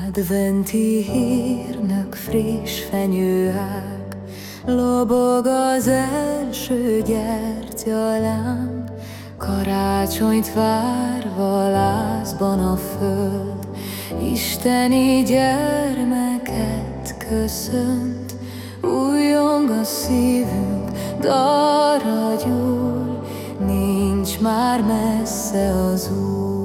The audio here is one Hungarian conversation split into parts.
Adventi hírnök friss fenyőág, Lobog az első gyertyaláng, Karácsonyt várva lázban a föld, Isteni gyermeket köszönt, Újjong a szívünk, darra gyúl, Nincs már messze az út.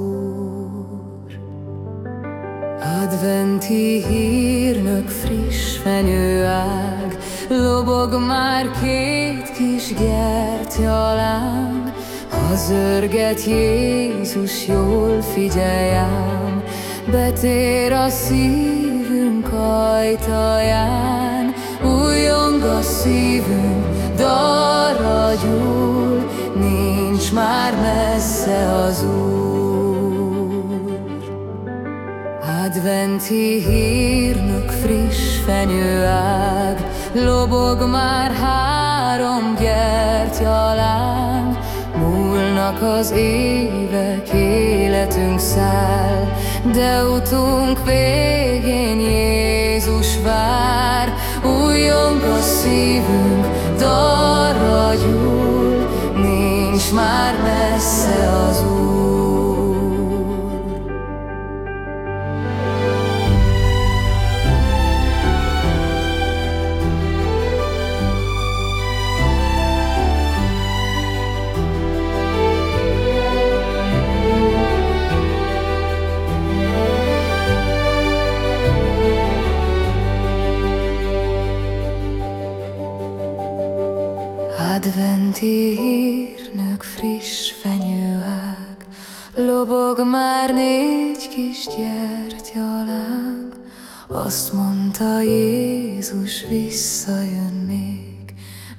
Adventi hírnök friss fenyőág, Lobog már két kis gertyalán, Ha zörget Jézus, jól figyeljám, Betér a szívünk ajtaján, Újjong a szívünk, darra gyúl, Nincs már messze az út. Adventi hírnök friss fenyőág, Lobog már három gyertyaláng, Múlnak az évek, életünk száll, De utunk végén Jézus vár, Újjong a szívünk, darra gyúl, Nincs már messze az út. Adventi hírnök friss fenyőág, Lobog már négy kis gyertyaláng, Azt mondta Jézus visszajön még,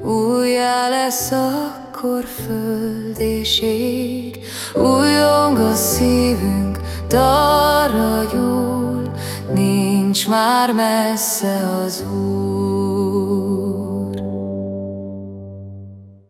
Újjá lesz akkor föld és ég, Újjong a szívünk, darra gyúl, Nincs már messze az út.